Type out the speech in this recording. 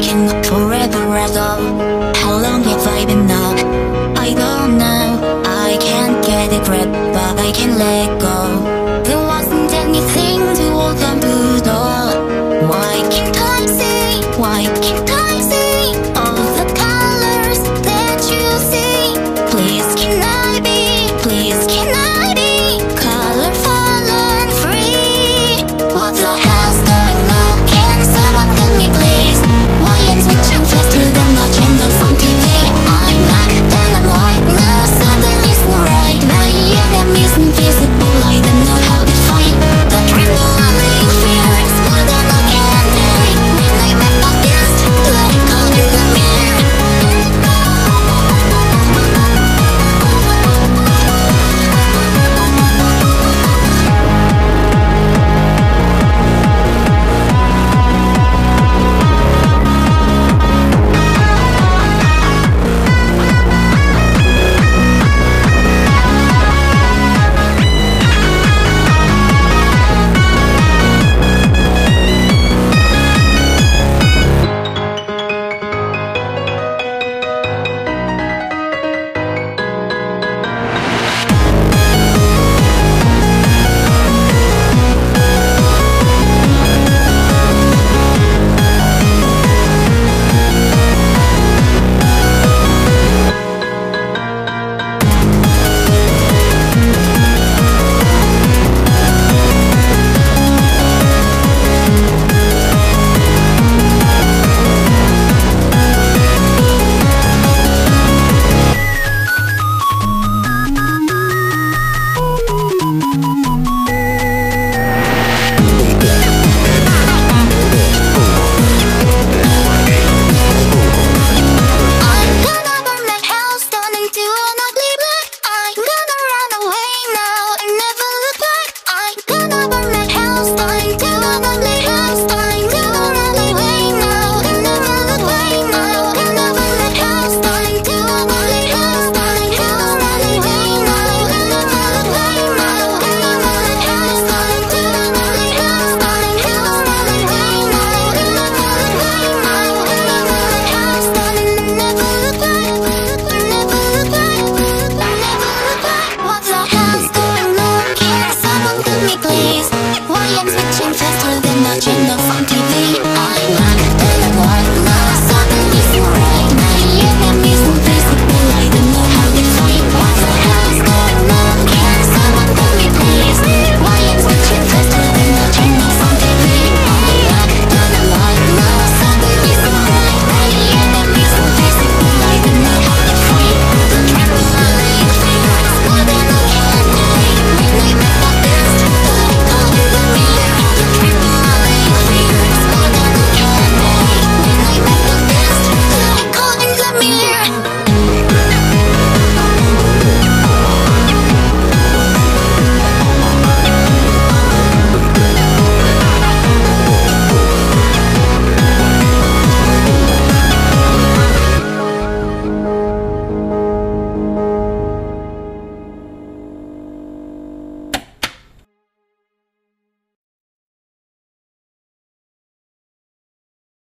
taking forever at all How long have I been up? I don't know I can't get a grip, but I can let